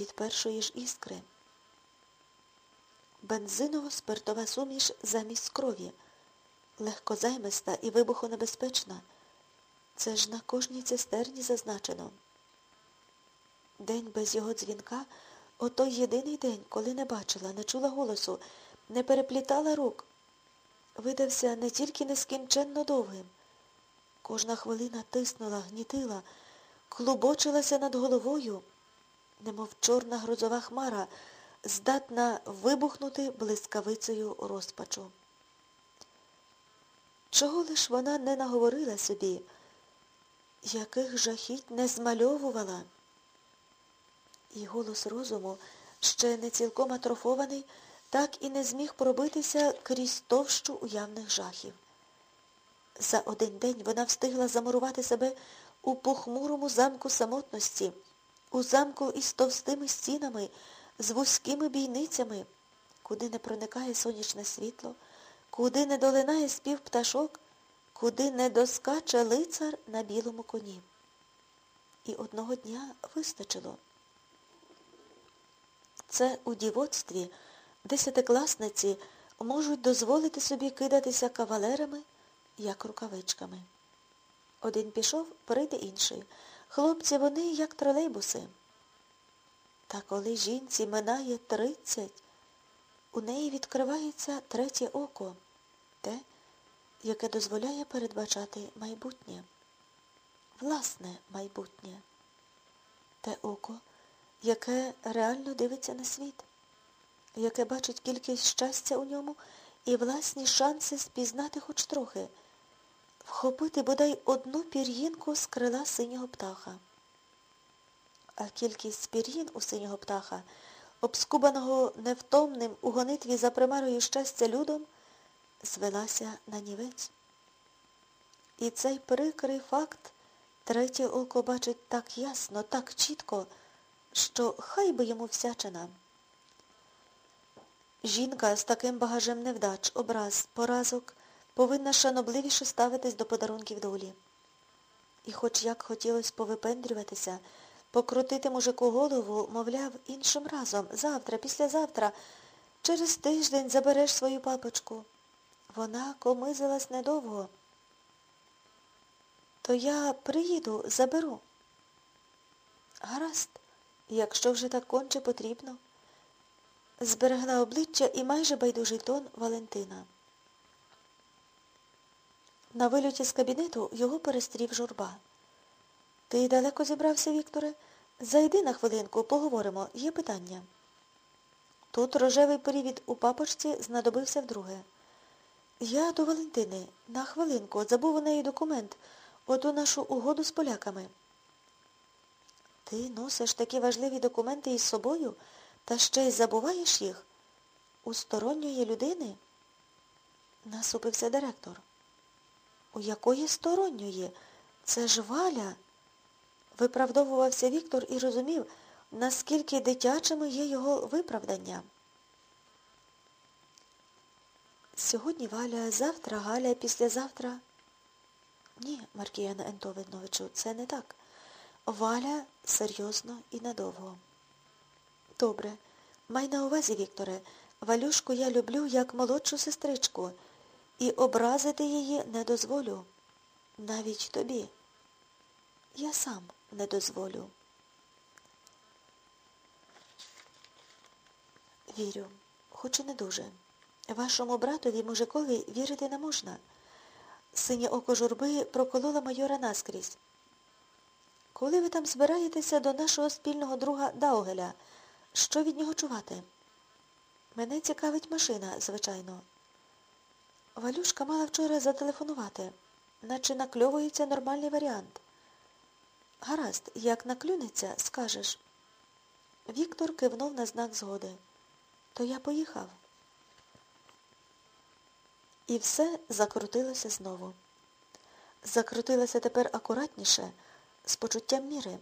від першої ж іскри. Бензиново-спиртова суміш замість крові, легкозаймиста і вибухонебезпечна. Це ж на кожній цистерні зазначено. День без його дзвінка отой єдиний день, коли не бачила, не чула голосу, не переплітала рук, видався не тільки нескінченно довгим. Кожна хвилина тиснула, гнітила, клубочилася над головою, немов чорна грозова хмара, здатна вибухнути блискавицею розпачу. Чого лиш вона не наговорила собі, яких жахіть не змальовувала? І голос розуму, ще не цілком атрофований, так і не зміг пробитися крізь товщу уявних жахів. За один день вона встигла замурувати себе у похмурому замку самотності, у замку із товстими стінами, з вузькими бійницями, куди не проникає сонячне світло, куди не долинає спів пташок, куди не доскаче лицар на білому коні. І одного дня вистачило. Це у дівоцтві десятикласниці можуть дозволити собі кидатися кавалерами, як рукавичками. Один пішов, прийде інший. Хлопці вони, як тролейбуси. Та коли жінці минає тридцять, у неї відкривається третє око, те, яке дозволяє передбачати майбутнє, власне майбутнє, те око, яке реально дивиться на світ, яке бачить кількість щастя у ньому і власні шанси спізнати хоч трохи, вхопити бодай одну пір'їнку з крила синього птаха. А кількість пір'їн у синього птаха, обскубаного невтомним у гонитві за примарою щастя людом, звелася на нівець. І цей прикрий факт третє око бачить так ясно, так чітко, що хай би йому всячина. Жінка з таким багажем невдач, образ, поразок повинна шанобливіше ставитись до подарунків долі. І хоч як хотілося повипендрюватися, покрутити мужику голову, мовляв, іншим разом, завтра, післязавтра, через тиждень забереш свою папочку. Вона комизилась недовго. То я приїду, заберу. Гаразд, якщо вже так конче потрібно. Зберегла обличчя і майже байдужий тон Валентина. На вильоті з кабінету його перестрів журба. Ти далеко зібрався, Вікторе? Зайди на хвилинку, поговоримо, є питання. Тут рожевий привід у папочці знадобився вдруге. Я до Валентини, на хвилинку, забув у неї документ, оту нашу угоду з поляками. Ти носиш такі важливі документи із собою та ще й забуваєш їх? У сторонньої людини? Насупився директор. У якої сторонньої? Це ж валя. Виправдовувався Віктор і розумів, наскільки дитячими є його виправдання. Сьогодні Валя, завтра Галя, післязавтра. Ні, Маркіяна Ентовидновичу, це не так. Валя серйозно і надовго. Добре. Май на увазі, Вікторе, Валюшку я люблю як молодшу сестричку, і образити її не дозволю. Навіть тобі. Я сам не дозволю. Вірю, хоч і не дуже. Вашому братові мужикові вірити не можна. Синє око журби проколола майора наскрізь. Коли ви там збираєтеся до нашого спільного друга Даугеля, що від нього чувати? Мене цікавить машина, звичайно. Валюшка мала вчора зателефонувати, наче накльовується нормальний варіант. Гаразд, як наклюнеться, скажеш. Віктор кивнув на знак згоди. То я поїхав. І все закрутилося знову. Закрутилося тепер акуратніше, з почуттям міри.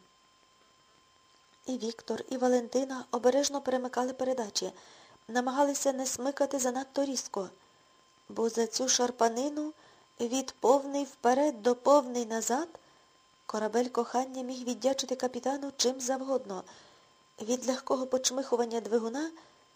І Віктор, і Валентина обережно перемикали передачі, намагалися не смикати занадто різко, бо за цю шарпанину від повний вперед до повний назад корабель кохання міг віддячити капітану чим завгодно, Від легкого почмихування двигуна